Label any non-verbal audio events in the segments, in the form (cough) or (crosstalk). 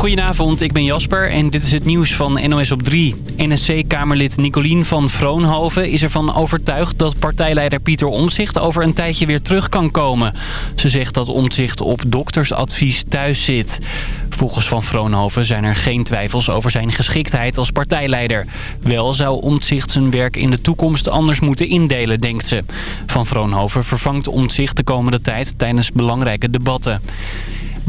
Goedenavond, ik ben Jasper en dit is het nieuws van NOS op 3. NSC-kamerlid Nicolien van Vroonhoven is ervan overtuigd dat partijleider Pieter Omtzigt over een tijdje weer terug kan komen. Ze zegt dat Omtzigt op doktersadvies thuis zit. Volgens Van Vroonhoven zijn er geen twijfels over zijn geschiktheid als partijleider. Wel zou Omtzigt zijn werk in de toekomst anders moeten indelen, denkt ze. Van Vroonhoven vervangt Omtzigt de komende tijd tijdens belangrijke debatten.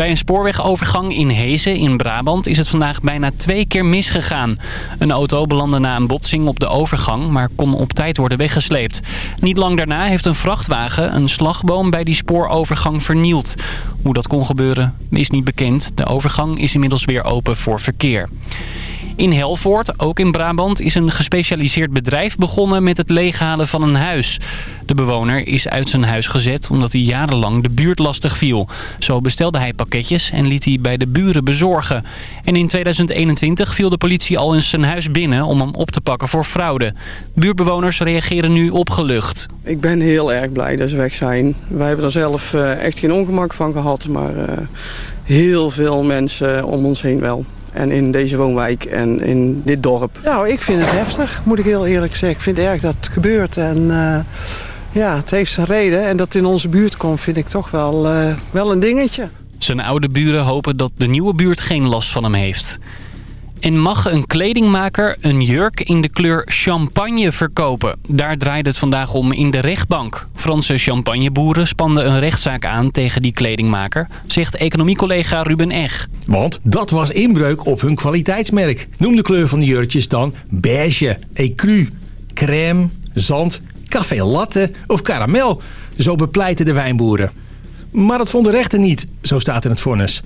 Bij een spoorwegovergang in Hezen in Brabant is het vandaag bijna twee keer misgegaan. Een auto belandde na een botsing op de overgang, maar kon op tijd worden weggesleept. Niet lang daarna heeft een vrachtwagen een slagboom bij die spoorovergang vernield. Hoe dat kon gebeuren is niet bekend. De overgang is inmiddels weer open voor verkeer. In Helvoort, ook in Brabant, is een gespecialiseerd bedrijf begonnen met het leeghalen van een huis. De bewoner is uit zijn huis gezet omdat hij jarenlang de buurt lastig viel. Zo bestelde hij pakketjes en liet hij bij de buren bezorgen. En in 2021 viel de politie al eens zijn huis binnen om hem op te pakken voor fraude. Buurtbewoners reageren nu opgelucht. Ik ben heel erg blij dat ze weg zijn. Wij hebben er zelf eh, echt geen ongemak van gehad, maar uh, heel veel mensen om ons heen wel. En in deze woonwijk en in dit dorp. Nou, ik vind het heftig, moet ik heel eerlijk zeggen. Ik vind het erg dat het gebeurt. En uh, ja, het heeft zijn reden. En dat het in onze buurt komt, vind ik toch wel, uh, wel een dingetje. Zijn oude buren hopen dat de nieuwe buurt geen last van hem heeft. En mag een kledingmaker een jurk in de kleur champagne verkopen? Daar draait het vandaag om in de rechtbank. Franse champagneboeren spanden een rechtszaak aan tegen die kledingmaker, zegt economiecollega Ruben Eg. Want dat was inbreuk op hun kwaliteitsmerk. Noem de kleur van de jurkjes dan beige, ecru, crème, zand, café latte of karamel. Zo bepleiten de wijnboeren. Maar dat vond de rechter niet, zo staat in het vonnis.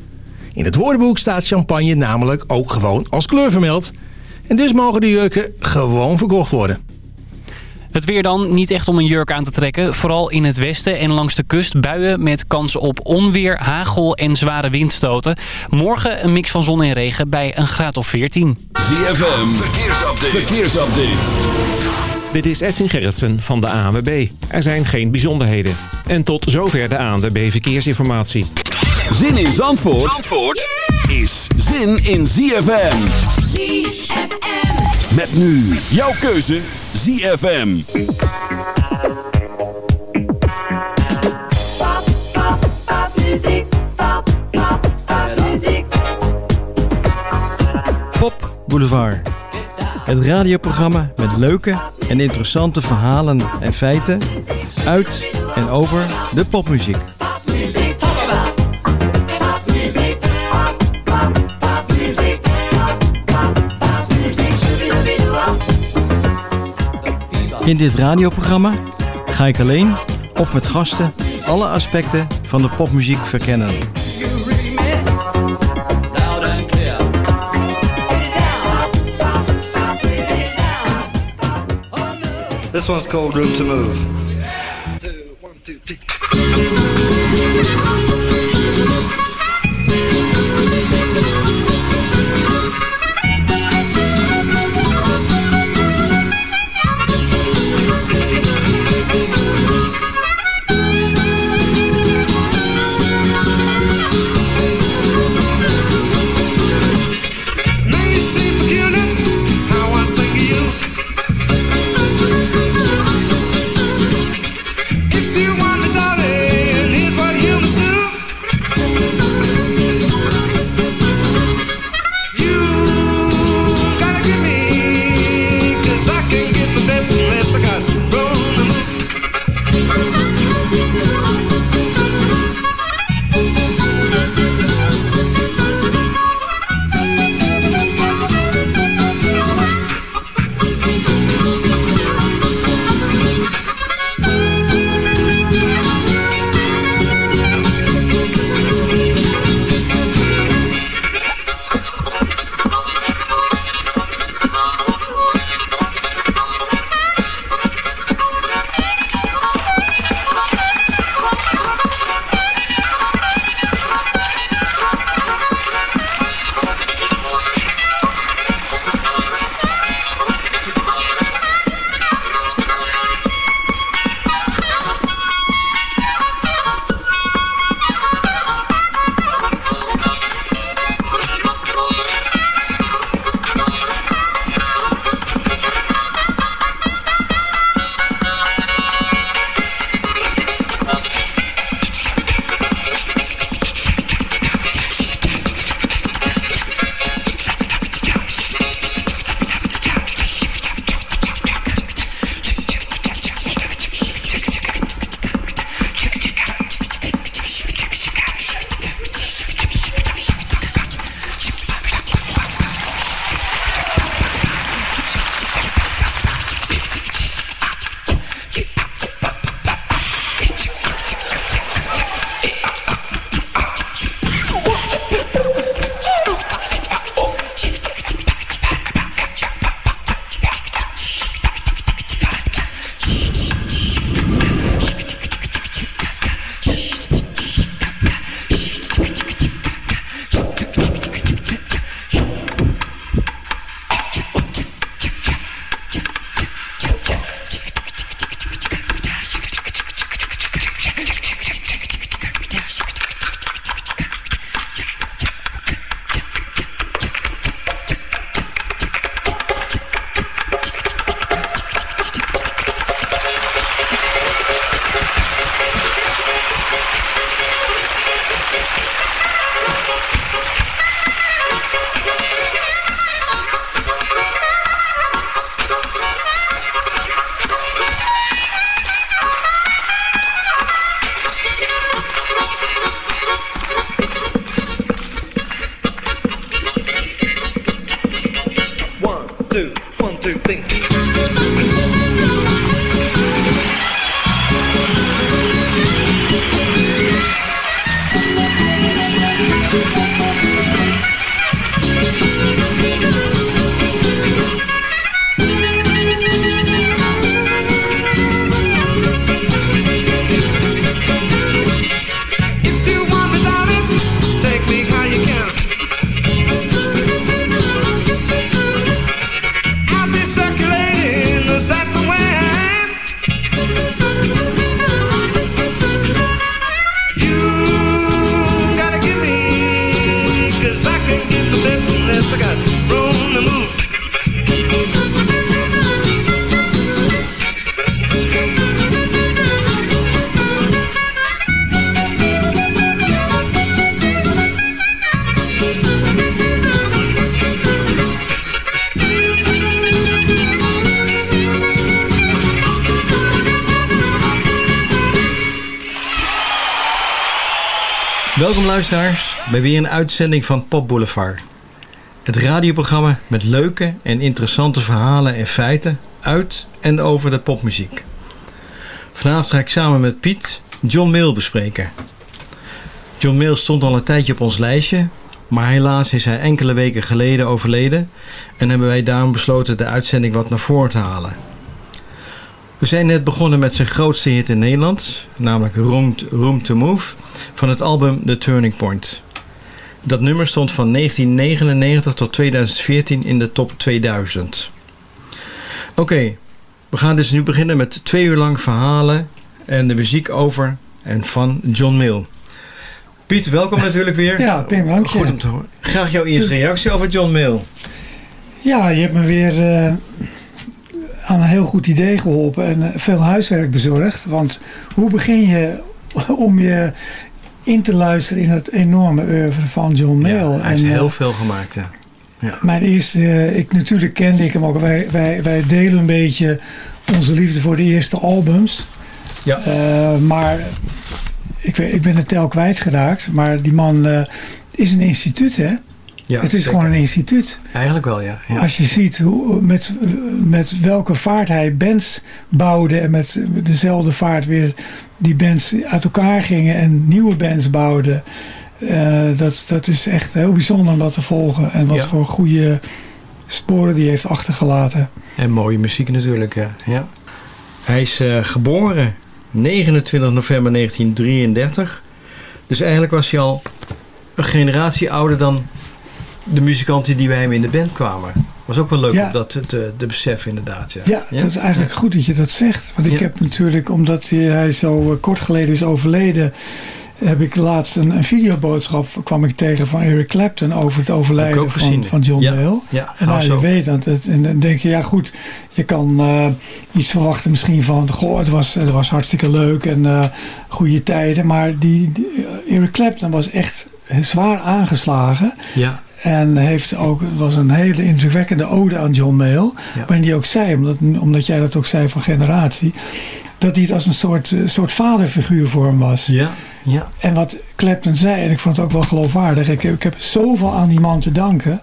In het woordenboek staat champagne namelijk ook gewoon als kleur vermeld. En dus mogen de jurken gewoon verkocht worden. Het weer dan, niet echt om een jurk aan te trekken. Vooral in het westen en langs de kust buien met kans op onweer, hagel en zware windstoten. Morgen een mix van zon en regen bij een graad of 14. ZFM, verkeersupdate. verkeersupdate. Dit is Edwin Gerritsen van de ANWB. Er zijn geen bijzonderheden. En tot zover de ANWB Verkeersinformatie. Zin in Zandvoort, Zandvoort is zin in ZFM. ZFM. Met nu jouw keuze ZFM. Pop, pop, pop. Pop, pop, pop muziek. Pop Boulevard. Het radioprogramma met leuke en interessante verhalen en feiten uit en over de popmuziek. In dit radioprogramma ga ik alleen of met gasten alle aspecten van de popmuziek verkennen. This one's called Room to Move. Luisteraars bij weer een uitzending van Pop Boulevard. Het radioprogramma met leuke en interessante verhalen en feiten uit en over de popmuziek. Vanavond ga ik samen met Piet John Mail bespreken. John Mail stond al een tijdje op ons lijstje, maar helaas is hij enkele weken geleden overleden en hebben wij daarom besloten de uitzending wat naar voren te halen. We zijn net begonnen met zijn grootste hit in Nederland, namelijk Room, Room to Move, van het album The Turning Point. Dat nummer stond van 1999 tot 2014 in de top 2000. Oké, we gaan dus nu beginnen met twee uur lang verhalen en de muziek over en van John Mill. Piet, welkom natuurlijk weer. Ja, Pim, dank je. Goed om te horen. Graag jouw eerste reactie over John Mill. Ja, je hebt me weer eh, aan een heel goed idee geholpen en eh, veel huiswerk bezorgd. Want hoe begin je (laughs) om je in te luisteren in het enorme oeuvre van John Mayle? hij heeft En, heel eh, veel gemaakt, ja. ja. Mijn eerste, eh, ik natuurlijk kende ik hem ook. Wij, wij, wij delen een beetje onze liefde voor de eerste albums. Ja. Eh, maar ik, weet- ik ben het tel kwijtgeraakt. Maar die man eh, is een instituut, hè? Ja, het is zeker. gewoon een instituut. Eigenlijk wel, ja. ja. Als je ziet hoe, met, met welke vaart hij bands bouwde en met dezelfde vaart weer die bands uit elkaar gingen en nieuwe bands bouwden. eh, dat, dat is echt heel bijzonder om dat te volgen. En wat Ja. voor goede sporen die heeft achtergelaten. En mooie muziek natuurlijk, ja. ja. Hij is eh, geboren 29 november 1933. Dus eigenlijk was hij al een generatie ouder dan de muzikanten die bij hem in de band kwamen. Was ook wel leuk Ja. om dat te, te beseffen inderdaad. Ja, Ja, dat is eigenlijk goed dat je dat zegt. Want ik heb natuurlijk, omdat hij, zo eh, kort geleden is overleden, heb ik laatst een, een videoboodschap kwam ik tegen van Eric Clapton over het overlijden van, van John. Ja, En nou je weet dat. En dan denk je, ja goed, je kan eh, iets verwachten misschien van, goh, het was, het was hartstikke leuk en eh, goede tijden. Maar die, die, Eric Clapton was echt zwaar aangeslagen. Ja, En heeft ook, was een hele indrukwekkende ode aan John Mayall. Ja. Waarin die ook zei, omdat, omdat jij dat ook zei van generatie. Dat hij het als een soort, eh, soort vaderfiguur voor hem was. ja, ja. En wat Clapton zei, en ik vond het ook wel geloofwaardig. Ik, ik heb zoveel aan die man te danken.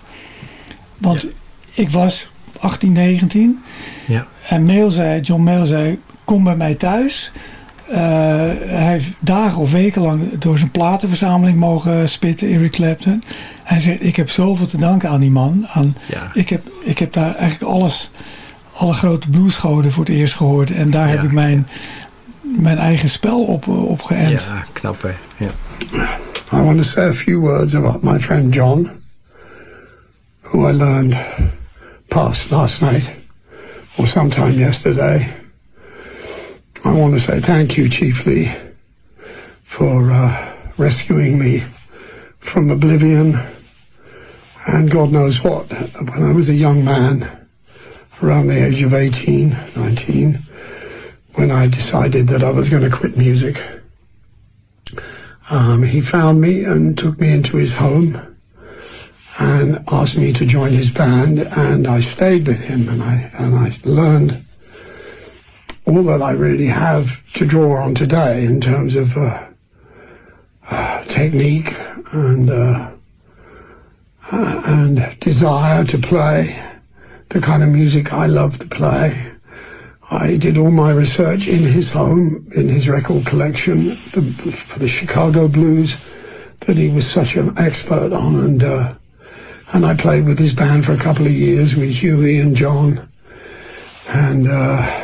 Want ik was 18, 19. Ja. En Mail zei, John Mail zei, kom bij mij thuis. Eh, hij heeft dagen of weken lang door zijn platenverzameling mogen spitten, Eric Clapton. Hij zegt, ik heb zoveel te danken aan die man. Aan, Ja. ik, heb, ik heb daar eigenlijk alles, alle grote bluesgoden voor het eerst gehoord. En daar heb ik mijn, mijn eigen spel op, op geënt. Ja, knap hè. Ja. I want to say a few words about my friend John, who I learned passed last night or sometime yesterday. I want to say thank you chiefly for uh, rescuing me from oblivion and God knows what. When I was a young man, around the age of 18, 19, when I decided that I was going to quit music. Um, he found me and took me into his home and asked me to join his band, and I stayed with him, and I and I learned all that I really have to draw on today in terms of uh, uh, technique and uh, uh, and desire to play the kind of music I love to play. I did all my research in his home, in his record collection, the, for the Chicago blues that he was such an expert on, and uh, and I played with his band for a couple of years with Huey and John, and uh,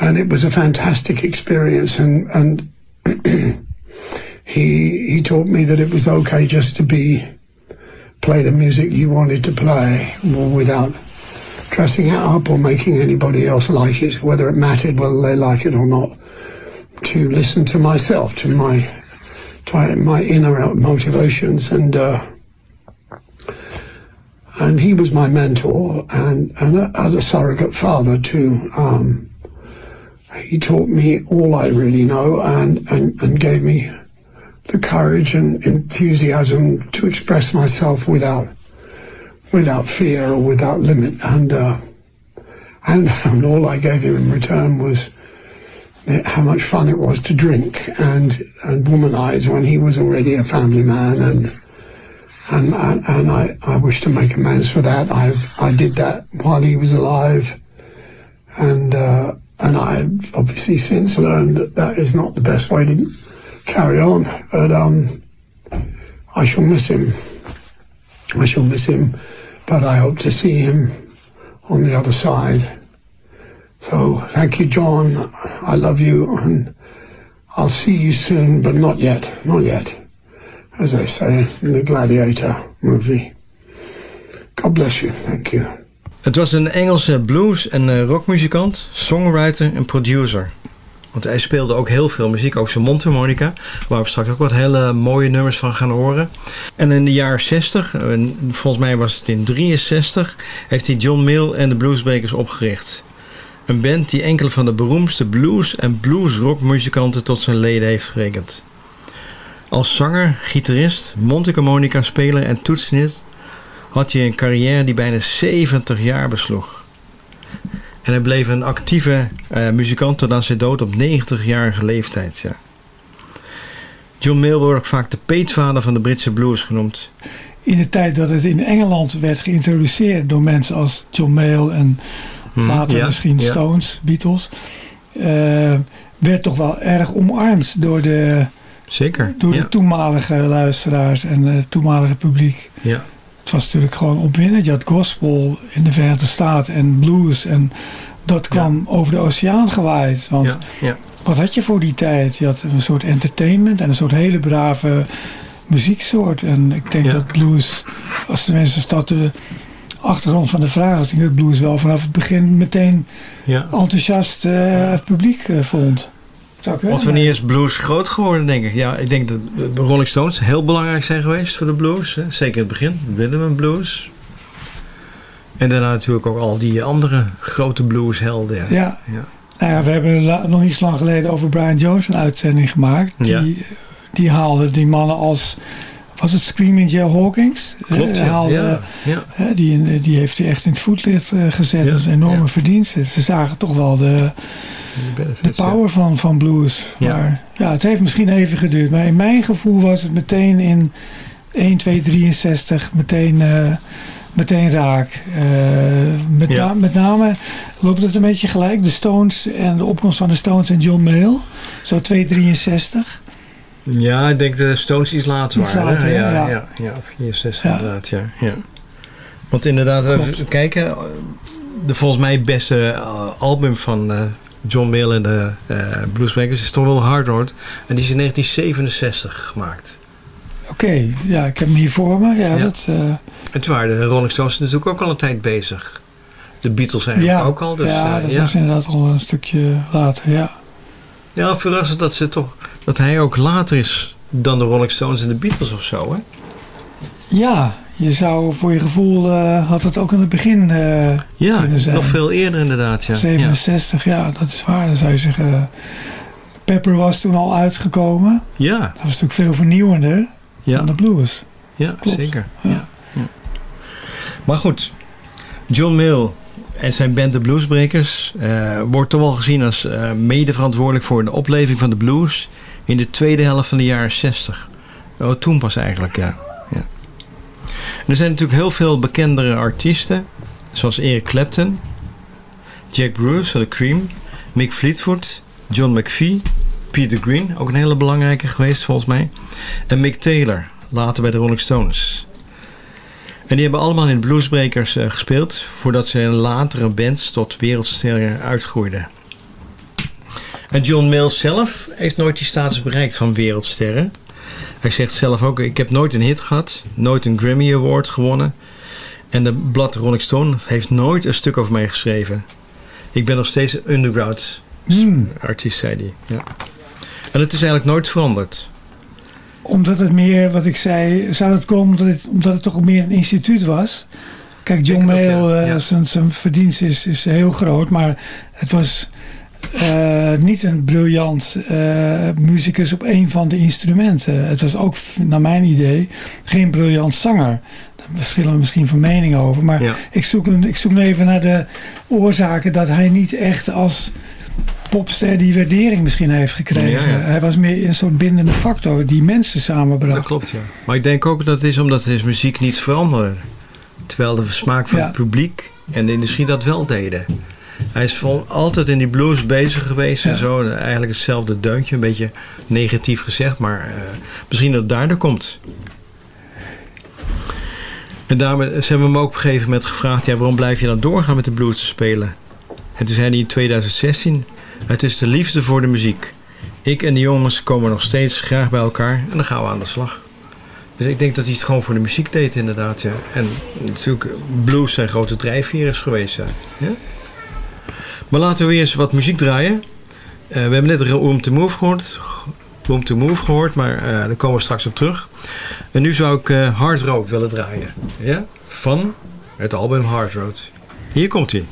and it was a fantastic experience, and and (clears throat) he he taught me that it was okay just to be play the music you wanted to play without dressing it up or making anybody else like it, whether it mattered whether they like it or not. To listen to myself, to my to my inner motivations, and uh, and he was my mentor and and as a surrogate father too. Um, he taught me all I really know and, and, and gave me the courage and enthusiasm to express myself without without fear or without limit. And uh, and, (laughs) and all I gave him in return was how much fun it was to drink and and womanize when he was already a family man. And and and, and I, I wish to make amends for that. I I did that while he was alive. And uh, and I obviously since learned that that is not the best way to carry on. But um, I shall miss him. I shall miss him, but I hope to see him on the other side. So thank you, John. I love you, and I'll see you soon, but not yet, not yet. As they say in the Gladiator movie. God bless you. Thank you. Het was een Engelse blues- en eh, rockmuzikant, songwriter en producer. Want hij speelde ook heel veel muziek, ook zijn mondharmonica, waar we straks ook wat hele mooie nummers van gaan horen. En in de jaren 60, eh, volgens mij was het in 63, heeft hij John Mill en de Bluesbreakers opgericht. Een band die enkele van de beroemdste blues- en blues-rockmuzikanten tot zijn leden heeft gerekend. Als zanger, gitarist, mondharmonica-speler en toetsenist had hij een carrière die bijna 70 jaar besloeg. En hij bleef een actieve eh, muzikant tot aan zijn dood op 90-jarige leeftijd. Ja. John Mill wordt ook vaak de peetvader van de Britse blues genoemd. In de tijd dat het in Engeland werd geïntroduceerd door mensen als John Mayall en Hmm, later ja, misschien ja. Stones, Beatles, eh, werd toch wel erg omarmd door de, Zeker. door de toenmalige luisteraars en het toenmalige publiek. Ja. Het was natuurlijk gewoon opwindend. Je had gospel in de Verenigde Staten en blues. En dat kwam over de oceaan gewaaid. Want Ja, ja. wat had je voor die tijd? Je had een soort entertainment en een soort hele brave muzieksoort. En ik denk dat blues, als de mensen dat de achtergrond van de vraag is, ik denk dat blues wel vanaf het begin meteen Ja. enthousiast eh, het publiek eh, vond. Want wanneer is blues groot geworden, denk ik? Ja, ik denk dat de Rolling Stones heel belangrijk zijn geweest voor de blues. Hè? Zeker in het begin, Rhythm and Blues. En daarna natuurlijk ook al die andere grote blueshelden. Ja. Ja. Ja. Nou ja, we hebben nog niet zo lang geleden over Brian Jones een uitzending gemaakt. Die, Ja. die haalde die mannen als, was het Screaming Jay Hawkins? Klopt, Eh, ja. haalde, Ja, ja. hè, die, die heeft hij echt in het voetlicht eh, gezet. Dat is een enorme verdienste. Ze zagen toch wel de, de benefits, power van, van blues. Ja. Maar ja, het heeft misschien even geduurd. Maar in mijn gevoel was het meteen in 1, 2, 63 meteen, eh, meteen raak. Eh, met, Ja. na- met name loopt het een beetje gelijk. De Stones en de opkomst van de Stones en John Mayall. Zo 263. Ja, ik denk de Stones iets later Iets waren. later, ja, ja. ja. ja, 64 Ja. inderdaad, ja. ja. Want inderdaad, even kijken. eh, De volgens mij beste eh, album van eh, John Mill en de eh Bluesbreakers is toch wel Hard Road. En die is in 1967 gemaakt. Oké, ja, ik heb hem hier voor me. Ja, Ja. Dat, eh, En toen waren de Rolling Stones natuurlijk ook al een tijd bezig. De Beatles eigenlijk ja, ook al. Dus, ja, eh, dat ja. was inderdaad al een stukje later, ja. ja, verrassend dat, ze toch, dat hij ook later is dan de Rolling Stones en de Beatles of zo. Hè? Ja, je zou voor je gevoel eh, had het ook in het begin eh, Ja, kunnen zijn. nog veel eerder inderdaad. Ja. 67, ja. dat is waar. Dan zou je zeggen, Pepper was toen al uitgekomen. Ja, Dat was natuurlijk veel vernieuwender ja. dan de blues. Ja, Klopt. zeker. Ja. Maar goed, John Mill en zijn band de Bluesbreakers eh, wordt toch wel gezien als mede verantwoordelijk voor de opleving van de blues in de tweede helft van de jaren 60. Oh, toen pas eigenlijk, ja. ja. Er zijn natuurlijk heel veel bekendere artiesten Zoals Eric Clapton, Jack Bruce van de Cream, Mick Fleetwood, John McVie, Peter Green, ook een hele belangrijke geweest volgens mij. En Mick Taylor, later bij de Rolling Stones. En die hebben allemaal in Bluesbreakers eh, gespeeld... voordat ze in latere bands tot wereldsterren uitgroeiden. En John Mills zelf heeft nooit die status bereikt van wereldsterren. Hij zegt zelf ook... ik heb nooit een hit gehad, nooit een Grammy Award gewonnen... en de blad Rolling Stone heeft nooit een stuk over mij geschreven. Ik ben nog steeds een underground Hmm. artiest, zei hij. Ja. En het is eigenlijk nooit veranderd. Omdat het meer, wat ik zei, zou het komen omdat het, omdat het toch meer een instituut was? Kijk, John Mayall, eh, zijn, zijn verdienst is, is heel groot, maar het was eh, niet een briljant eh, muzikus op een van de instrumenten. Het was ook, naar mijn idee, geen briljant zanger. Daar verschillen we misschien van mening over, maar Ja. ik, zoek een, ik zoek nu even naar de oorzaken dat hij niet echt als popster die waardering misschien heeft gekregen. Ja, ja. Hij was meer een soort bindende factor die mensen samenbracht. Dat klopt, ja. Maar ik denk ook dat het is omdat de muziek niet veranderde. Terwijl de smaak van het publiek en de industrie dat wel deden. Hij is vol, altijd in die blues bezig geweest en zo. Eigenlijk hetzelfde deuntje, een beetje negatief gezegd. Maar eh, misschien dat het daardoor komt. En daarmee, ze hebben hem ook op een gegeven moment gevraagd... Ja, waarom blijf je dan doorgaan met de blues te spelen? En toen zei hij in 2016... Het is de liefde voor de muziek. Ik en de jongens komen nog steeds graag bij elkaar en dan gaan we aan de slag. Dus ik denk dat hij het gewoon voor de muziek deed inderdaad. Ja. En natuurlijk, blues zijn grote drijfveer is geweest. Ja. Maar laten we eens wat muziek draaien. Eh, we hebben net Room to Move gehoord. Room to Move gehoord, maar eh, daar komen we straks op terug. En nu zou ik eh, Hard Road willen draaien. Ja? Van het album Hard Road. Hier komt hij.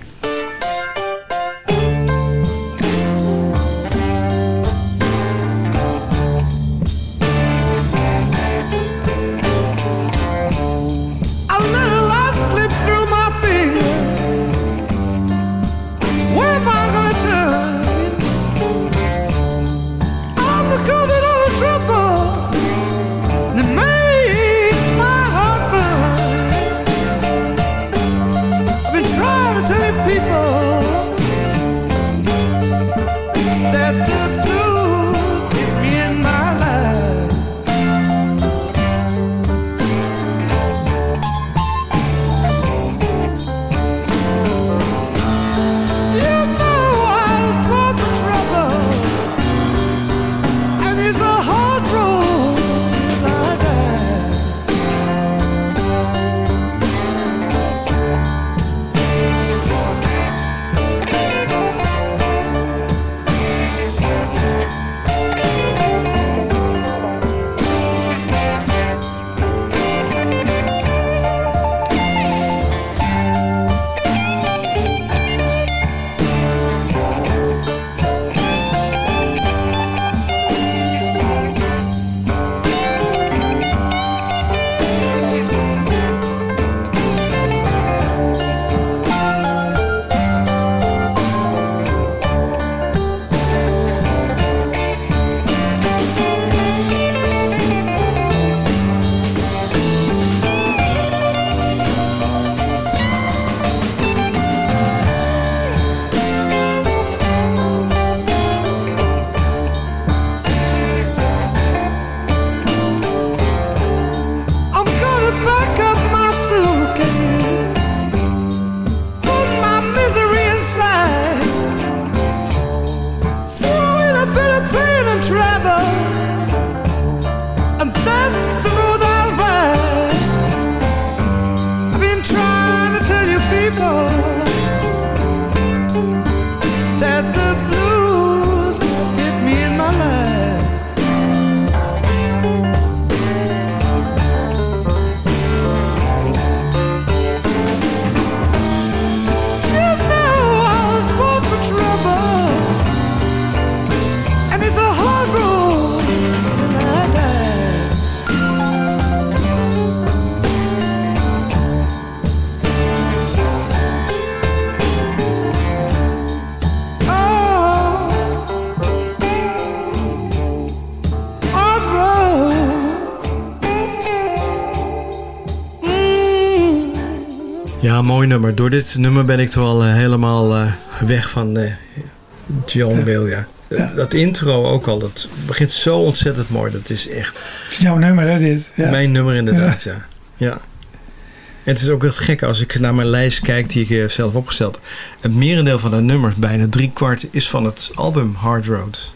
Nummer. Door dit nummer ben ik toch wel eh, helemaal eh, weg van eh, John Bill, ja. Dat- Dat intro ook al, dat begint zo ontzettend mooi. Dat is echt Het is jouw nummer, hè, dit? Ja. mijn nummer inderdaad, ja. ja. En het is ook echt gek als ik naar mijn lijst kijk die ik zelf opgesteld heb. Het merendeel van de nummers, bijna drie kwart, is van het album Hard Road.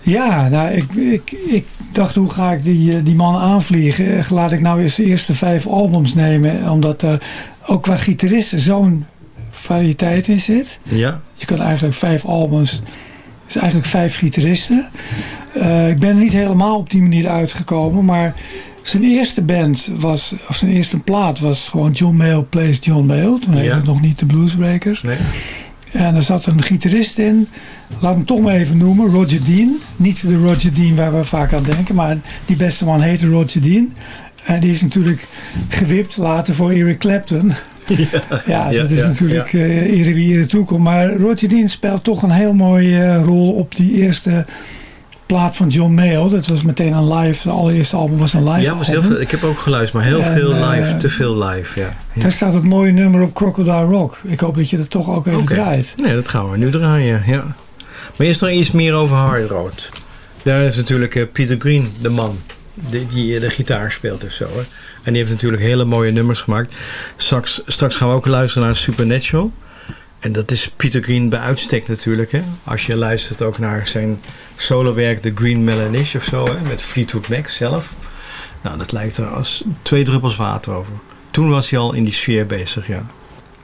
Ja, nou, ik, ik, ik dacht, hoe ga ik die, die man aanvliegen? Laat ik nou eens de eerste vijf albums nemen. Omdat er ook qua gitaristen zo'n variëteit in zit. Ja? Je kan eigenlijk vijf albums, is eigenlijk vijf gitaristen. Eh, ik ben er niet helemaal op die manier uitgekomen, maar zijn eerste band was, of zijn eerste plaat was gewoon John Mayall Plays John Mayall. Toen heette Ja. het nog niet de Bluesbreakers. Nee? En er zat een gitarist in, laat hem toch maar even noemen, Roger Dean. Niet de Roger Dean waar we vaak aan denken, maar die beste man heette Roger Dean. En die is natuurlijk gewipt later voor Eric Clapton. (laughs) Ja, dat is ja, natuurlijk eh ere wie ere toekomt. Maar Roger Dean speelt toch een heel mooie eh, rol op die eerste plaat van John Mayall. Dat was meteen een live, de allereerste album was een live Ja, was heel veel, ik heb ook geluisterd, maar heel En, veel eh, live, te veel live, ja. Daar staat het mooie nummer op Crocodile Rock. Ik hoop dat je dat toch ook even draait. Nee, dat gaan we nu draaien, ja. Maar eerst nog iets meer over Hard Road. Daar heeft natuurlijk eh, Peter Green, de man, die, die eh, de gitaar speelt of zo. Hè. En die heeft natuurlijk hele mooie nummers gemaakt. Straks, straks gaan we ook luisteren naar Supernatural. En dat is Peter Green bij uitstek natuurlijk. Hè. Als je luistert ook naar zijn solowerk The Green Melanish of zo. Hè, met Fleetwood Mac zelf. Nou, dat lijkt er als twee druppels water over. Toen was hij al in die sfeer bezig, ja.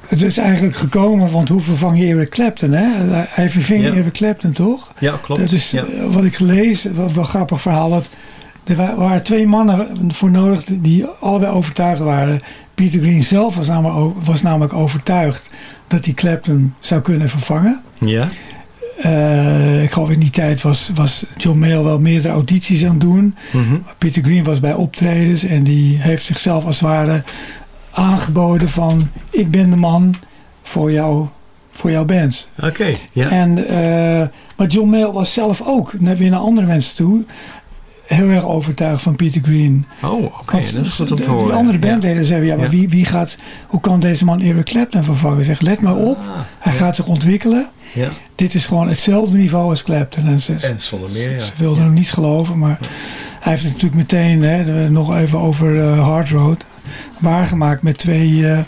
Het is eigenlijk gekomen, want hoe vervang je Eric Clapton? Hè? Hij verving Ja. Eric Clapton, toch? Ja, klopt. Dat is ja. eh, wat ik gelezen, wat wel een grappig verhaal. Dat er wa- waren twee mannen voor nodig die allebei overtuigd waren. Peter Green zelf was namelijk, was namelijk overtuigd dat hij Clapton zou kunnen vervangen. ja. Eh, ik geloof in die tijd was, was John Mayall wel meerdere audities aan het doen. Mhm. Peter Green was bij optredens en die heeft zichzelf als het ware aangeboden van ik ben de man voor, jou, voor jouw band. Oké, ja. En, eh, maar John Mayall was zelf ook naar, weer naar andere mensen toe heel erg overtuigd van Peter Green. Oh, oké, dat is goed om de- te horen. Die andere bandleden ja, maar Ja. wie, wie gaat, hoe kan deze man Eric Clapton vervangen? Zeg, let maar op, hij gaat zich ontwikkelen. Ja. Dit is gewoon hetzelfde niveau als Clapton. En ze, En zonder meer, ja. ze wilden hem niet geloven, maar hij heeft het natuurlijk meteen, hè, nog even over eh, Hard Road, waargemaakt met twee, eh,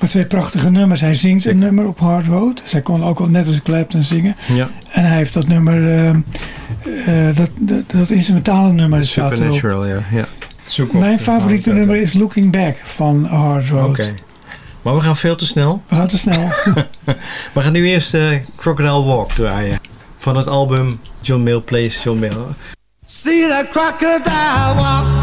met twee prachtige nummers. Hij zingt een nummer op Hard Road. Hij kon ook al net als Clapton zingen. Ja. En hij heeft dat nummer, eh, eh, dat, dat, dat instrumentale nummer staat. Supernatural, ja. ja. Zoek op. Mijn favoriete nummer is Looking Back van Hard Road. Oké. Maar we gaan veel te snel. We gaan te snel. (laughs) We gaan nu eerst eh, Crocodile Walk draaien. Van het album John Mill Plays John Mill. See that crocodile walk.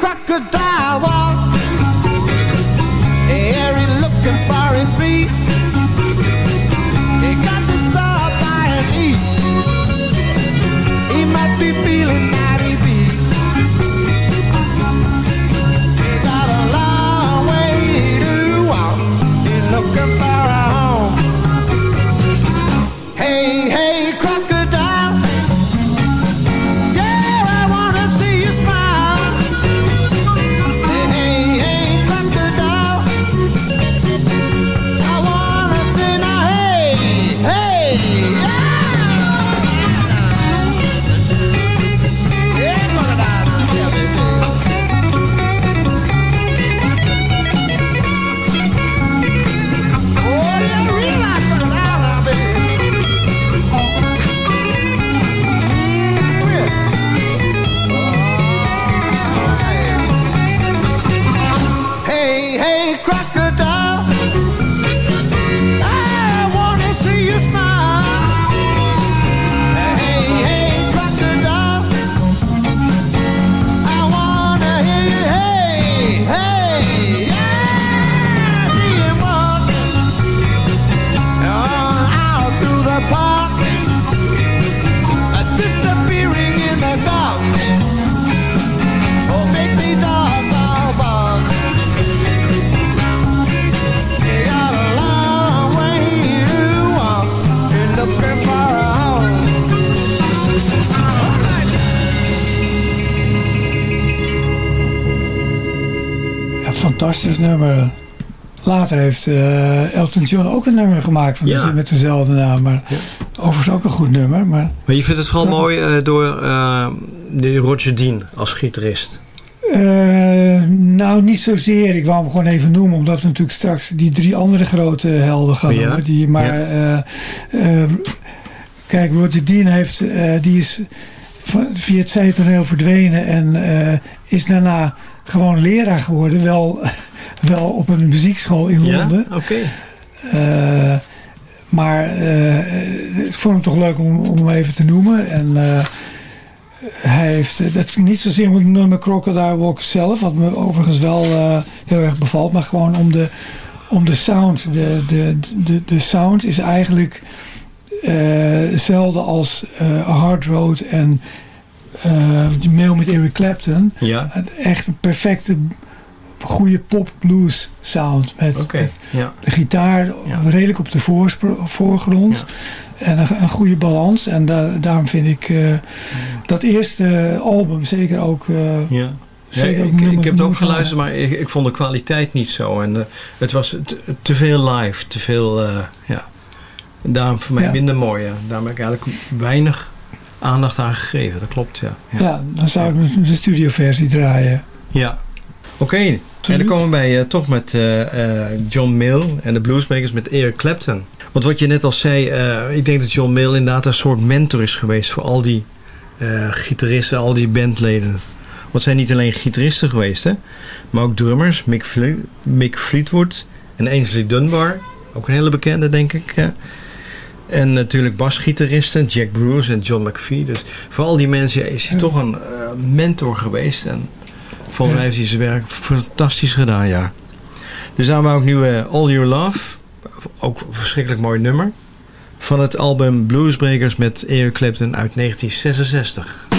Crocodile nummer. Later heeft eh, Elton John ook een nummer gemaakt van Ja. de- met dezelfde naam. Maar overigens ook een goed nummer. Maar Maar je vindt het vooral mooi eh, door eh, de Roger Dean als gitarist. Nou, niet zozeer. Ik wou hem gewoon even noemen, omdat we natuurlijk straks die drie andere grote helden gaan Ja. noemen. Die, maar kijk, Roger Dean heeft, die is via het zijtoneel verdwenen en is daarna gewoon leraar geworden. Wel, wel op een muziekschool in Ja? Londen. Oké. Eh, maar eh, ik vond hem toch leuk om, om hem even te noemen. En eh, hij heeft, dat niet zozeer om het nummer Crocodile Walk zelf, wat me overigens wel heel erg bevalt, maar gewoon om de, om de sound. De, de, de, de sound is eigenlijk eh, hetzelfde als A Hard Road en de mail met Eric Clapton. Ja. Echt een perfecte, goede pop blues sound. Met, Ja. de gitaar redelijk op de voorgrond. En een, een goede balans. En da- daarom vind ik eh, dat eerste album zeker ook... zeker ook ik, ik heb het ook geluisterd, maar ik, ik vond de kwaliteit niet zo. En eh, het was te, veel live, te veel, ja. Daarom voor mij minder mooi. Ja. Daar heb ik eigenlijk weinig aandacht aan gegeven. Dat klopt, ja. ja. dan zou ik de studioversie draaien. Ja. Oké, en dan komen we bij, eh, toch met eh, eh, John Mill en de Bluesmakers met Eric Clapton. Want wat je net al zei, ik denk dat John Mill inderdaad een soort mentor is geweest voor al die gitaristen, al die bandleden. Want zijn niet alleen gitaristen geweest, hè, maar ook drummers, Mick, Fle- Mick Fleetwood en Ainsley Dunbar. Ook een hele bekende, denk ik. hè. En natuurlijk basgitaristen, Jack Bruce en John McVie. Dus voor al die mensen is hij toch een mentor geweest. En volgens mij heeft hij zijn werk fantastisch gedaan, ja. Dus daar wou ik nu eh, All Your Love. Ook een verschrikkelijk mooi nummer. Van het album Bluesbreakers met Eric Clapton uit 1966.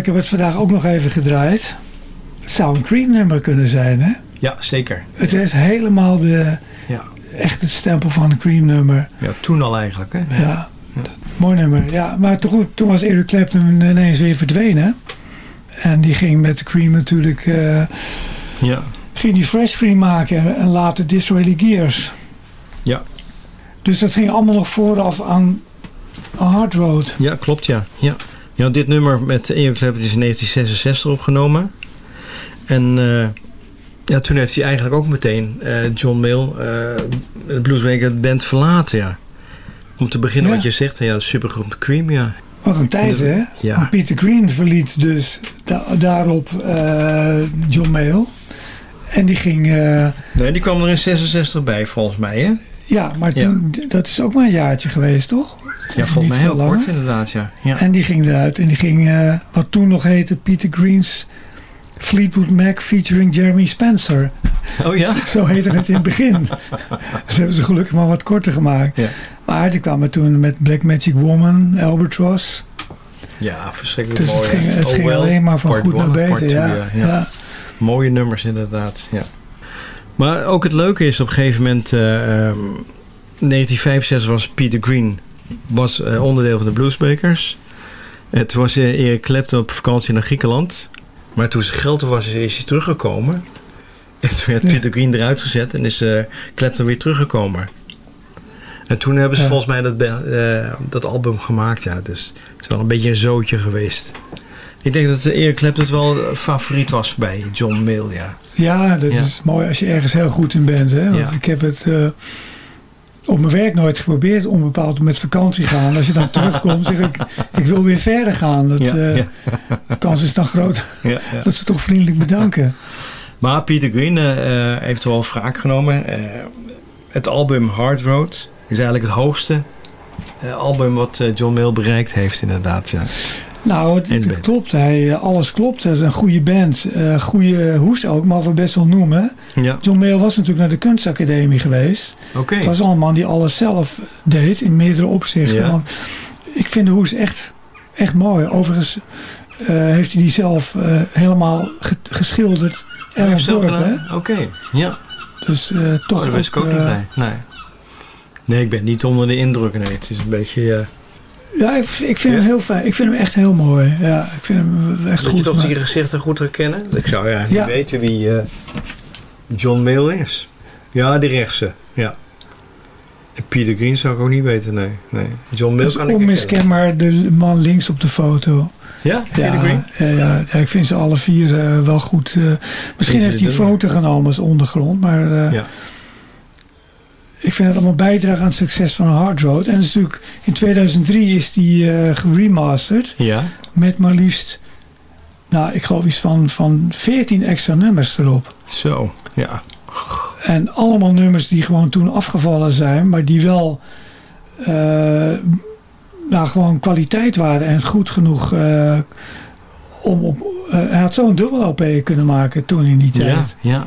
Ik heb het vandaag ook nog even gedraaid. Het zou een Cream nummer kunnen zijn, hè? Ja, zeker. Het is helemaal de, Ja. echt het stempel van een Cream nummer. Ja, toen al eigenlijk, hè? Ja, mooi nummer. Ja, maar goed, toen was Eric Clapton ineens weer verdwenen. En die ging met de Cream natuurlijk... eh, Ja. ging die Fresh Cream maken en, en later Disraeli Gears. Ja. Dus dat ging allemaal nog vooraf aan Hard Road. Ja, klopt, ja. ja. Ja, dit nummer met Clapton is in 1966 opgenomen. En eh, ja, toen heeft hij eigenlijk ook meteen eh, John Mill, eh de Bluesmaker band verlaten, ja. Om te beginnen Ja. wat je zegt, ja, supergroep Cream, ja. Wat een tijd, hè? Ja. Want Peter Green verliet dus da- daarop John Mayall. En die ging... Nee, die kwam er in 66 bij, volgens mij, hè? ja, maar Ja. toen, dat is ook maar een jaartje geweest, toch? Ja, volgens mij heel kort, inderdaad, ja. ja. En die ging eruit. En die ging, eh, wat toen nog heette, Peter Green's Fleetwood Mac featuring Jeremy Spencer. Oh ja? (laughs) Zo heette het in het begin. (laughs) dat hebben ze gelukkig maar wat korter gemaakt. Ja. Maar die kwamen toen met Black Magic Woman, Albatross. Ja, verschrikkelijk Dus het mooi. ging, het Oh ging well, alleen maar van goed naar one, part beter. two, Ja, ja. ja. Mooie nummers inderdaad, ja. Maar ook het leuke is op een gegeven moment... ehm, 1965 was Peter Green was, eh, onderdeel van de Bluesbreakers. En toen was eh, Eric Clapton op vakantie naar Griekenland. Maar toen zijn geld was, is hij teruggekomen. (laughs) En toen werd Ja. Peter Green eruit gezet en is eh, Clapton weer teruggekomen. En toen hebben ze Ja. volgens mij dat, dat album gemaakt. Ja. Dus het is wel een beetje een zootje geweest. Ik denk dat Eric Clapton het wel favoriet was bij John Mill, ja. Ja, dat Ja. is mooi als je ergens heel goed in bent. Hè? Want ik heb het op mijn werk nooit geprobeerd om bepaald met vakantie gaan. Als je dan (laughs) terugkomt, zeg ik, ik wil weer verder gaan. Dat, Ja, eh, ja. De kans is dan groot (laughs) Ja, ja. dat ze toch vriendelijk bedanken. Maar Peter Green eh, eh, heeft wel wraak genomen. Het album Hard Road is eigenlijk het hoogste album wat John Mill bereikt heeft inderdaad. Ja. Nou, het, klopt. Hij, eh, alles klopt. Het is een goede band. eh goede hoes ook, mag we best wel noemen. Ja, John Mayall was natuurlijk naar de kunstacademie geweest. oké. Het was al een man die alles zelf deed in meerdere opzichten. Ja. Want ik vind de hoes echt, echt mooi. Overigens eh, heeft hij die zelf helemaal ge- geschilderd Hij en heeft zelf? Oké, ja. Dus Oh, toch dat wist ik ook niet. Nee. nee. Nee, ik ben niet onder de indruk. Nee, het is een beetje... Ja, ik, ik vind Ja? hem heel fijn. Ik vind hem echt heel mooi. Ja, ik vind hem echt dat goed. je toch die gezichten goed herkennen? Ik zou ja niet Ja. weten wie eh, John Mill is. Ja, die rechtse. Ja. En Peter Green zou ik ook niet weten, nee. nee. John is kan ik herkennen. onmiskenbaar de man links op de foto. Ja, Peter Ja, Green? ja, ja, ja, ik vind ze alle vier eh, wel goed. eh, misschien Is heeft hij foto genomen als ondergrond, maar eh, Ja. Ik vind het allemaal bijdragen aan het succes van Hard Road. En natuurlijk, in 2003 is die eh geremasterd Ja. met maar liefst, nou ik geloof iets van, van 14 extra nummers erop. Zo, ja. En allemaal nummers die gewoon toen afgevallen zijn, maar die wel eh, nou, gewoon kwaliteit waren en goed genoeg eh, om op. hij had zo'n dubbel LP kunnen maken toen in die tijd. Ja, ja.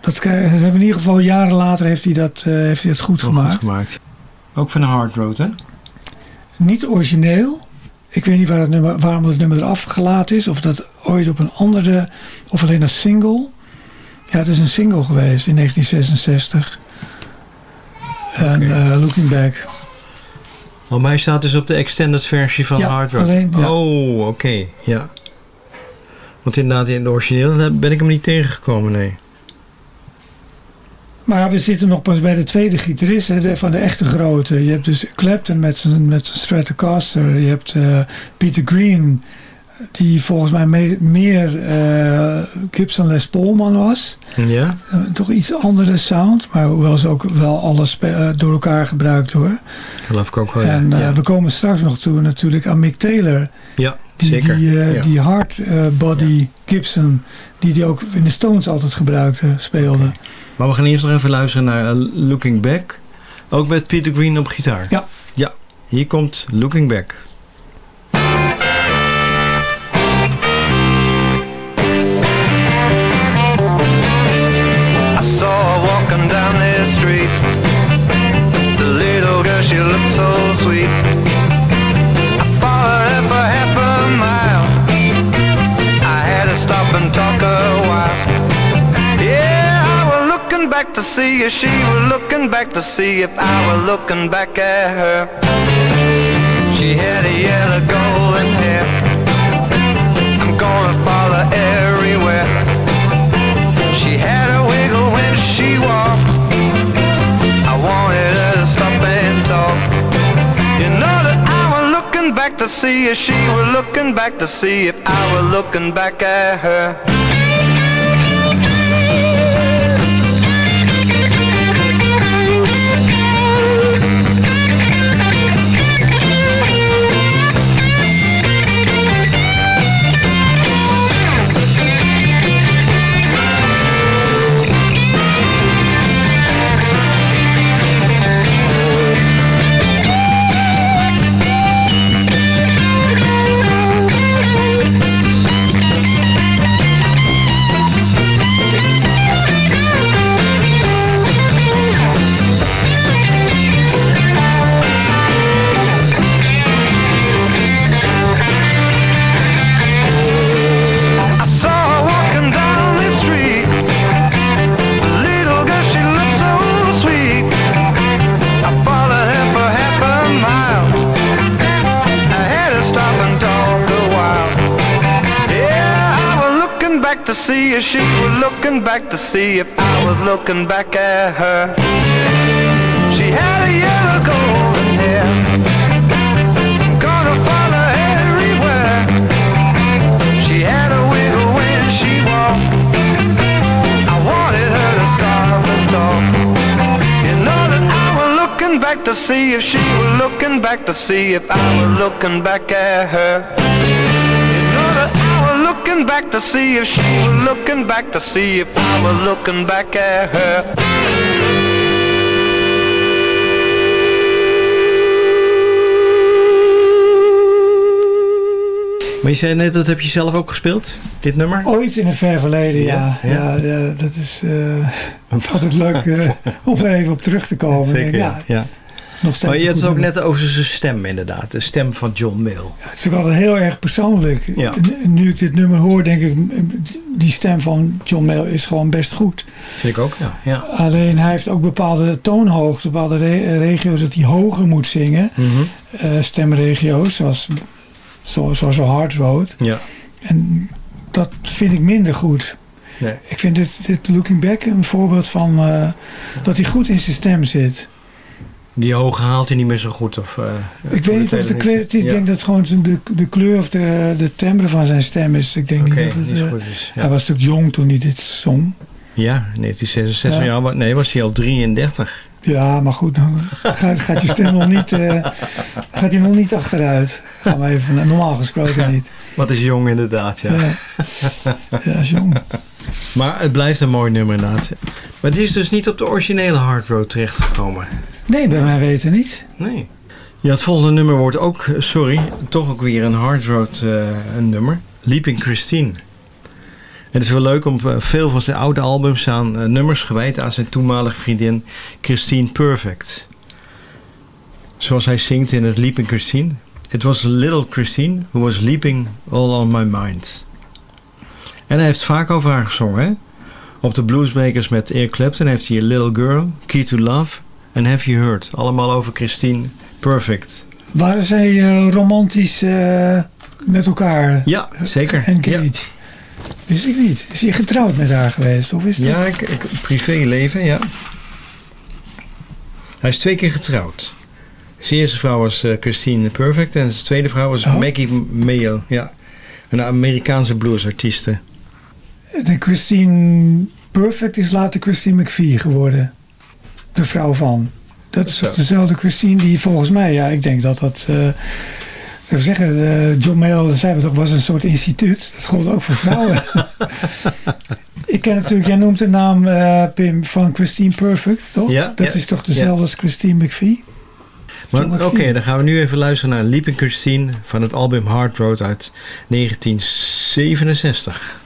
Dat, in ieder geval jaren later heeft hij dat, eh, heeft hij dat goed gemaakt. Goed gemaakt. Ook van de Hard Road, hè? Niet origineel. Ik weet niet waar het nummer, waarom het nummer eraf gelaten is. Of dat ooit op een andere, of alleen als single. Ja, het is een single geweest in 1966. En eh, Looking Back. Maar hij staat dus op de extended versie van Ja, Hard Road. alleen, ja. Oh, oké, ja. Want inderdaad, in de origineel ben ik hem niet tegengekomen, nee. Maar we zitten nog pas bij de tweede gitarist, hè, de- van de echte grote. Je hebt dus Clapton met zijn, met zijn Stratocaster. Je hebt eh, Peter Green, die volgens mij me- meer eh, Gibson Les Paulman was. Ja? Eh, toch iets andere sound, maar hoewel ze ook wel alles door elkaar gebruikt hoor. Geloof ik ook wel, en ja. we komen straks nog toe natuurlijk aan Mick Taylor. Ja, Die, zeker. die, eh, ja. die hard eh, body Gibson, die die ook in de Stones altijd gebruikte, speelde. Maar we gaan eerst nog even luisteren naar eh, Looking Back. Ook met Peter Green op gitaar. Ja. Ja, hier komt Looking Back. I saw her walking down this street. The little girl, she looked so sweet. See if she were looking back to see if I were looking back at her. She had a yellow golden hair. I'm gonna follow everywhere. She had a wiggle when she walked. I wanted her to stop and talk. You know that I was looking back to see if she were looking back to see if I were looking back at her. To see if she was looking back to see if I was looking back at her. She had a yellow golden hair. Gonna follow everywhere. She had a wiggle when she walked. I wanted her to stop and talk. You know that I was looking back to see if she was looking back to see if I was looking back at her. Looking back to see if she was looking back to see if I was looking back at her. Maar je zei net, dat heb je zelf ook gespeeld, dit nummer? Ooit in het ver verleden, ja. Ja, Ja, ja. ja, dat is eh, (laughs) altijd leuk eh, om er even op terug te komen. Zeker, ja, ja. Nog steeds Maar je had het ook net over zijn stem inderdaad. De stem van John Mayle. Het is ook altijd heel erg persoonlijk. Ja. Nu ik dit nummer hoor, denk ik, die stem van John Mayle is gewoon best goed. Vind ik ook, ja. ja. Alleen hij heeft ook bepaalde toonhoogte, bepaalde re- regio's dat hij hoger moet zingen. Mhm. Eh, stemregio's, zoals, zoals, zoals Hard Road. Ja. En dat vind ik minder goed. Nee. Ik vind dit, dit Looking Back een voorbeeld van eh, dat hij goed in zijn stem zit. Die hoge haalt hij niet meer zo goed. Of, eh, Ik weet niet of de ik denk dat gewoon zijn- de, de kleur of de, de timbre van zijn stem is. Ik denk niet dat het, niet eh, goed is, ja. Hij was natuurlijk jong toen hij dit zong. Ja, 1966. Ja. Ja. nee, was hij al 33. Ja, maar goed, dan gaat, gaat je stem nog niet, eh, gaat hij nog niet achteruit. Gaan we even, normaal gesproken niet. (laughs) Wat is jong inderdaad, ja. Ja. Ja, is jong. Maar het blijft een mooi nummer inderdaad. Maar die is dus niet op de originele Hard Road terechtgekomen. Nee, bij mij weten niet. Nee. Ja, het volgende nummer wordt ook, eh, sorry, toch ook weer een Hard Road eh, een nummer. Leaping Christine. Het is wel leuk om eh, veel van zijn oude albums eh, nummers gewijd aan zijn toenmalige vriendin Christine Perfect. Zoals hij zingt in het Leaping Christine. It was little Christine who was leaping all on my mind. En hij heeft vaak over haar gezongen. Hè? Op de Bluesbreakers met Eric Clapton heeft hij Little Girl, Key to Love en Have You Heard. Allemaal over Christine Perfect. Waren zij eh, romantisch eh, met elkaar Ja, zeker. engaged? Wist ik niet. Is hij getrouwd met haar geweest? Of is dat... Ja, ik, ik, privéleven, ja. Hij is twee keer getrouwd. Zijn eerste vrouw was eh, Christine Perfect en zijn tweede vrouw was Oh. Maggie Mayo. Ja. Een Amerikaanse bluesartieste. De Christine Perfect is later Christine McVie geworden. De vrouw van. Dat is Zo. dezelfde Christine die volgens mij, ja, ik denk dat dat... eh even zeggen, John Mayall, dat zeiden we toch, was een soort instituut. Dat gold ook voor vrouwen. (laughs) ik ken natuurlijk, jij noemt de naam eh, Pim van Christine Perfect, toch? Ja, dat ja, is toch dezelfde ja. als Christine McVie? Maar oké, dan gaan we nu even luisteren naar Leaping Christine van het album Hard Road uit 1967.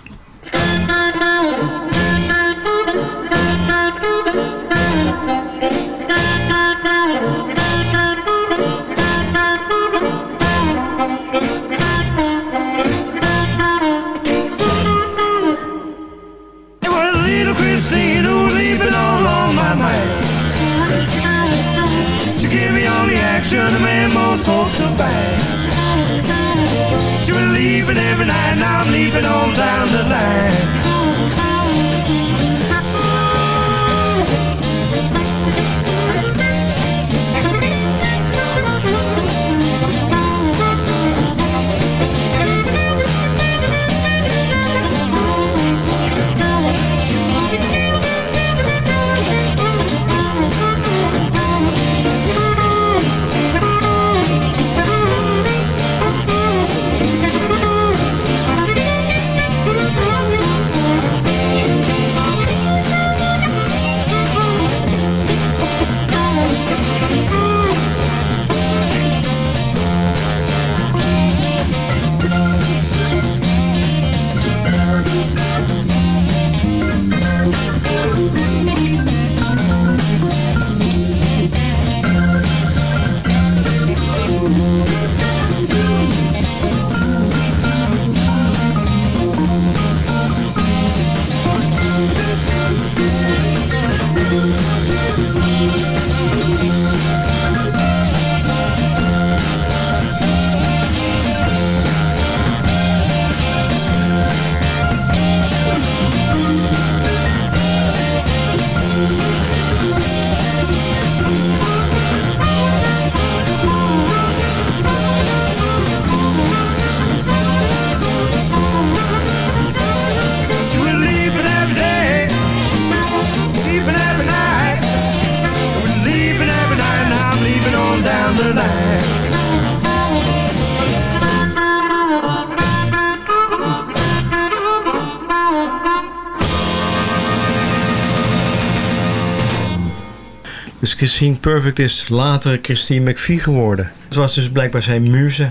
Christine Perfect is later Christine McVie geworden. Het was dus blijkbaar zijn muze.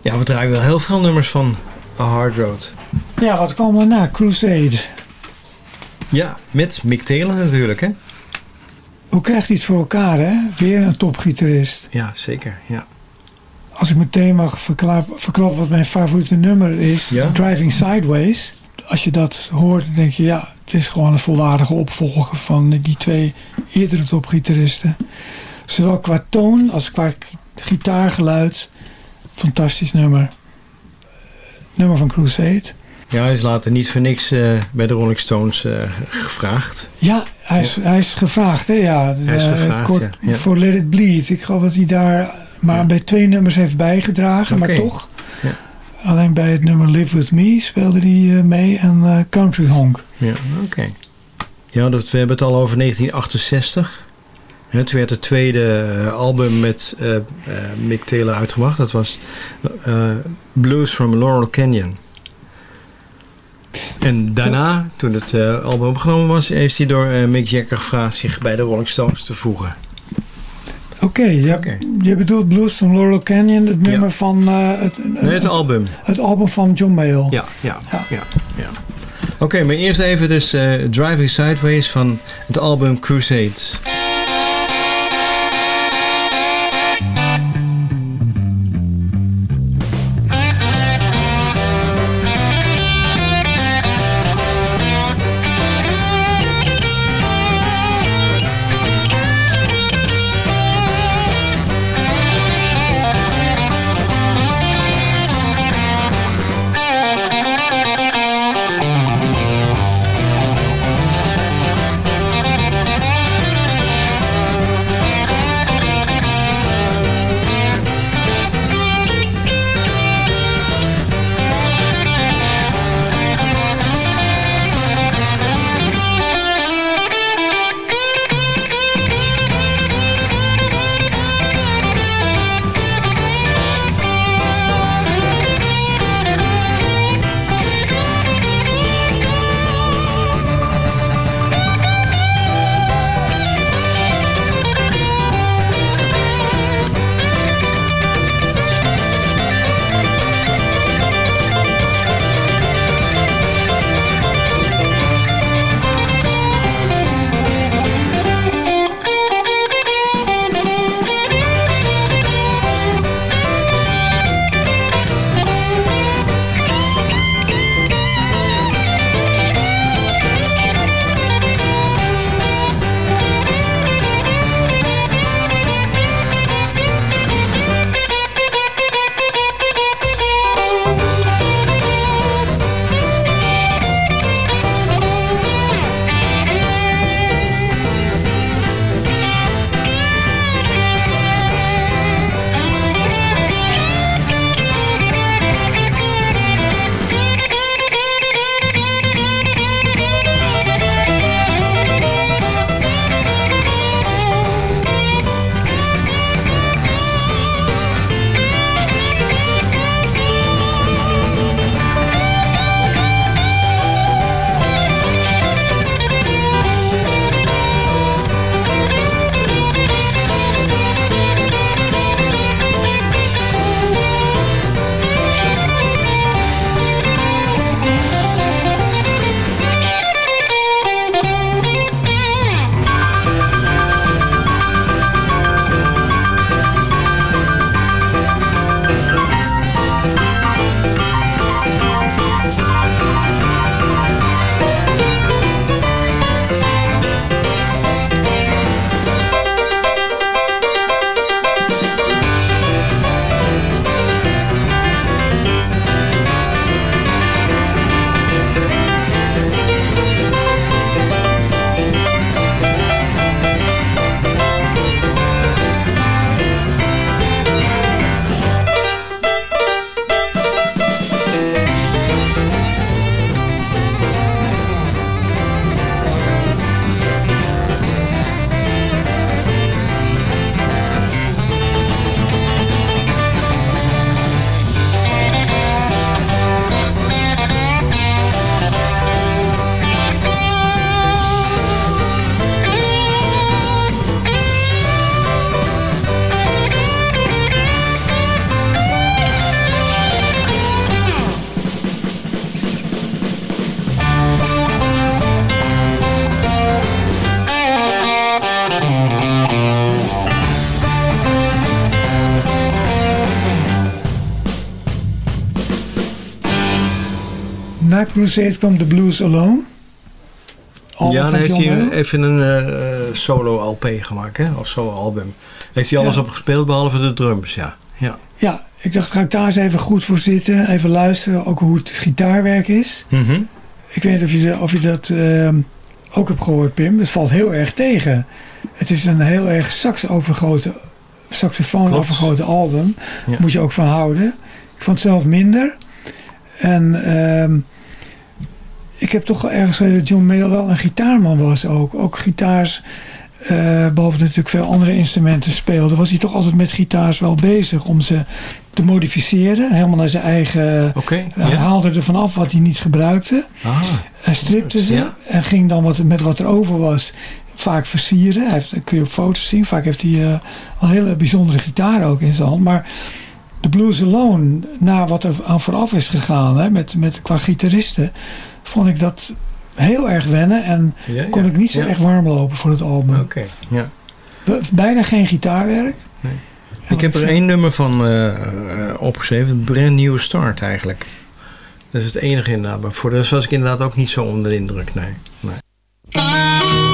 Ja, we draaien wel heel veel nummers van A Hard Road. Ja, wat kwam er na? Crusade. Ja, met Mick Taylor natuurlijk, hè? Hoe krijgt hij het voor elkaar, hè? Weer een topgitarist. Ja, zeker, ja. Als ik meteen mag verklap- verklappen wat mijn favoriete nummer is, Ja? Driving Sideways. Als je dat hoort, dan denk je, ja, het is gewoon een volwaardige opvolger van die twee eerdere topgitaristen. Zowel qua toon als qua gi- gitaargeluid. Fantastisch nummer. Nummer van Crusade. Ja, hij is later niet voor niks eh, bij de Rolling Stones eh, gevraagd. Ja, hij is, hij is gevraagd, hè? Ja, Hij is Eh, gevraagd, kort ja. Ja. Voor Let It Bleed. Ik geloof dat hij daar maar bij twee nummers heeft bijgedragen, maar toch. Ja. Alleen bij het nummer Live With Me speelde hij eh, mee en eh, Country Honk. Ja, oké. Ja, dat, we hebben het al over 1968. Hè, toen werd het tweede eh, album met Mick Taylor uitgebracht. Dat was Blues from Laurel Canyon. En daarna, toen het album opgenomen was, heeft hij door Mick Jagger gevraagd zich bij de Rolling Stones te voegen. Oké, je, je bedoelt Blues from Laurel Canyon, het nummer van eh, het, Nee, het album. het album van John Mayall. Ja, ja, ja. ja, Oké, maar eerst even dus eh, Driving Sideways van het album Crusades. Crusade kwam The Blues Alone. Album ja, dan heeft hij even een eh, eh, solo LP gemaakt, hè? of solo album. Heeft hij alles Ja. op gespeeld behalve de drums, ja. ja. Ja, ik dacht, ga ik daar eens even goed voor zitten. Even luisteren, ook hoe het gitaarwerk is. Mhm. Ik weet niet of je, of je dat ehm, ook hebt gehoord, Pim. Het valt heel erg tegen. Het is een heel erg sax overgrote, saxofoon overgrote album. Ja. Moet je ook van houden. Ik vond het zelf minder. En ehm, ik heb toch wel ergens gelezen dat John Mayall wel een gitaarman was ook. Ook gitaars, eh, behalve hij natuurlijk veel andere instrumenten speelde, was hij toch altijd met gitaars wel bezig om ze te modificeren. Helemaal naar zijn eigen... Oké, Hij ja. haalde er vanaf wat hij niet gebruikte. Ah, Hij stripte ze en ging dan wat, met wat er over was vaak versieren. Hij heeft, dat kun je op foto's zien. Vaak heeft hij eh, al hele bijzondere gitaar ook in zijn hand. Maar de Blues Alone, na wat er aan vooraf is gegaan hè, met, met, qua gitaristen, vond ik dat heel erg wennen. En Ja, kon ja, ik niet zo ja. echt warm lopen voor het album. Oké, ja. Bijna geen gitaarwerk. Nee. Ik heb er één nummer van eh, eh, opgeschreven. Brand New Start eigenlijk. Dat is het enige inderdaad. Maar voor de rest was ik inderdaad ook niet zo onder de indruk. Nee. nee.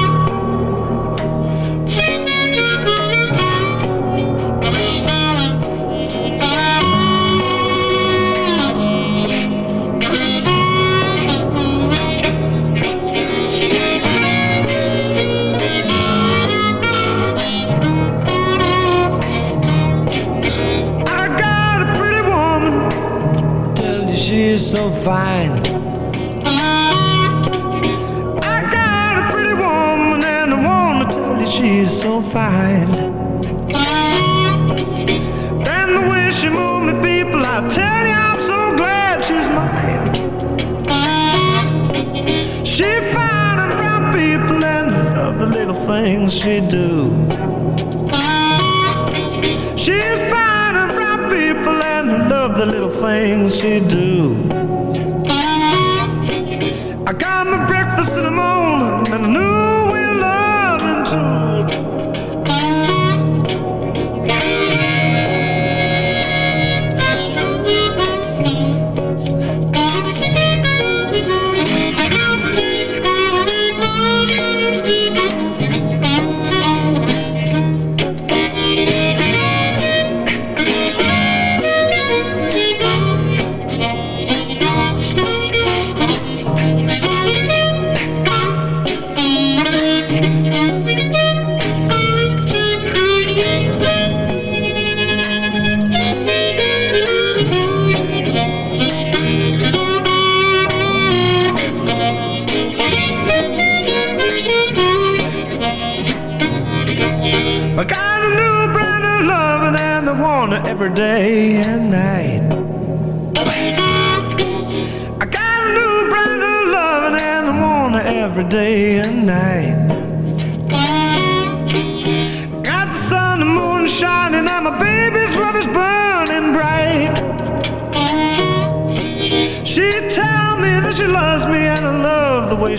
So fine. I got a pretty woman and I wanna tell you she's so fine. And the way she moved me, people, I tell you I'm so glad she's mine. She fine and brown people and love the little things she do. She's fine and brown people and love the little things she do.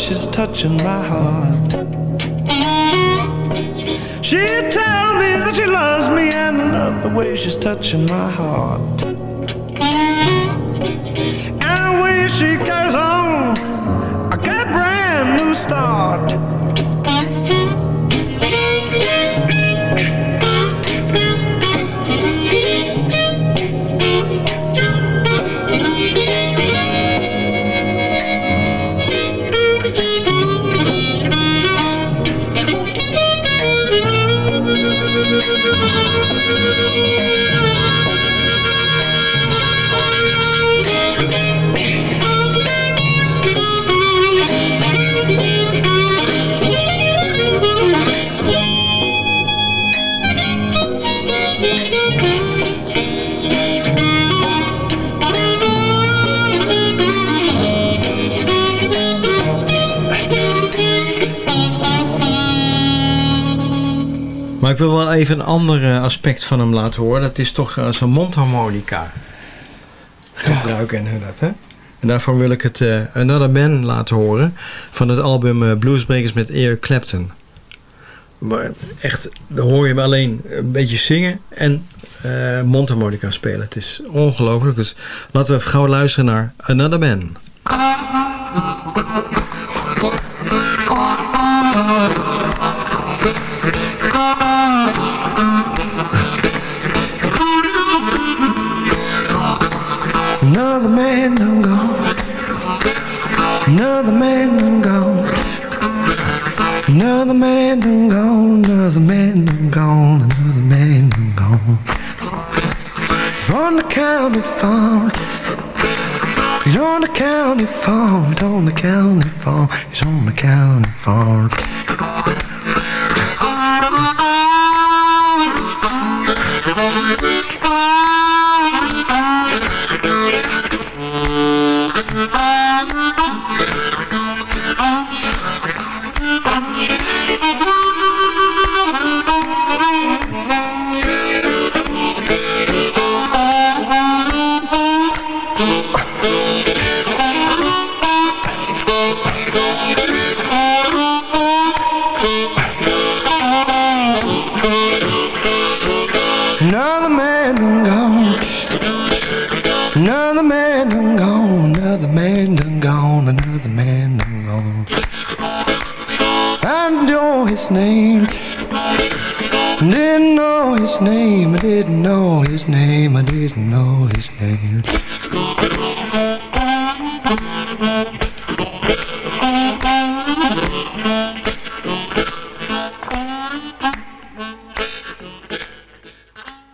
She's touching my heart. She tell me that she loves me, and I love the way she's touching my heart. Even een ander eh, aspect van hem laten horen. Dat is toch uh, zo'n mondharmonica gebruiken en dat. Hè? En daarvoor wil ik het eh, Another Man laten horen. Van het album eh, Bluesbreakers met Eric Clapton. Maar echt, dan hoor je hem alleen een beetje zingen en eh mondharmonica spelen. Het is ongelooflijk. Dus laten we even gauw luisteren naar Another Man. Man done gone. Another man done gone. Another man done gone. Another man done gone. Another man done gone. On the county farm. He's on the county farm. He's on the county farm. He's on the county farm. His name. I didn't know his name.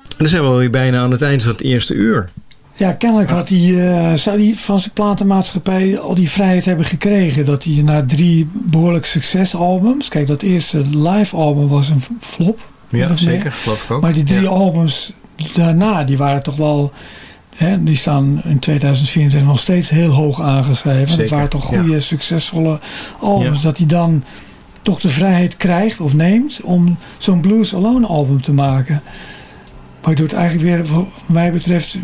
En dan zijn we alweer bijna aan het eind van het eerste uur. Ja, kennelijk had hij, eh, zou hij van zijn platenmaatschappij al die vrijheid hebben gekregen. Dat hij na drie behoorlijk succesalbums... Kijk, dat eerste live album was een flop. Ja, meer. zeker. Geloof ik ook. Maar die drie Ja. albums daarna, die waren toch wel... Hè, die staan in 2024 nog steeds heel hoog aangeschreven. Het Zeker, waren toch ja. goede, succesvolle albums. Ja. Dat hij dan toch de vrijheid krijgt of neemt om zo'n Blues Alone album te maken. Waardoor het eigenlijk weer, wat mij betreft,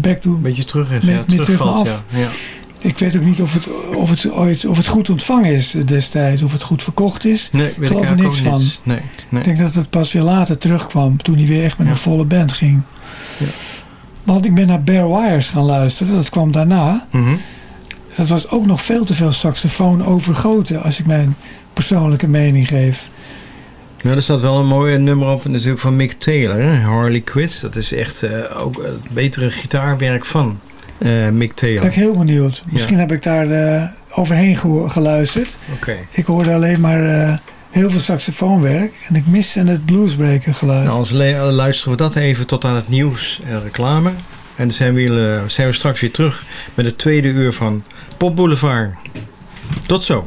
back to... Een beetje terug is, ja, terug terugvalt, ja. Ik weet ook niet of het, of, het ooit, of het goed ontvangen is destijds. Of het goed verkocht is. Nee, ik geloof er niks van. Nee, nee. Ik denk dat het pas weer later terugkwam. Toen hij weer echt met een volle band ging. Want ik ben naar Bare Wires gaan luisteren. Dat kwam daarna. Mhm. Dat was ook nog veel te veel saxofoon overgoten. Als ik mijn persoonlijke mening geef. Nou, er staat wel een mooi nummer op, natuurlijk van Mick Taylor, hè? Harley Quinn. Dat is echt eh, ook het betere gitaarwerk van Mick Taylor. Ben ik heel benieuwd. Misschien Ja. heb ik daar eh, overheen geluisterd. Oké. Ik hoorde alleen maar eh, heel veel saxofoonwerk. En ik miste het bluesbreaker geluid. Nou, als luisteren we dat even tot aan het nieuws en reclame. En dan zijn we, eh, zijn we straks weer terug met het tweede uur van Pop Boulevard. Tot zo.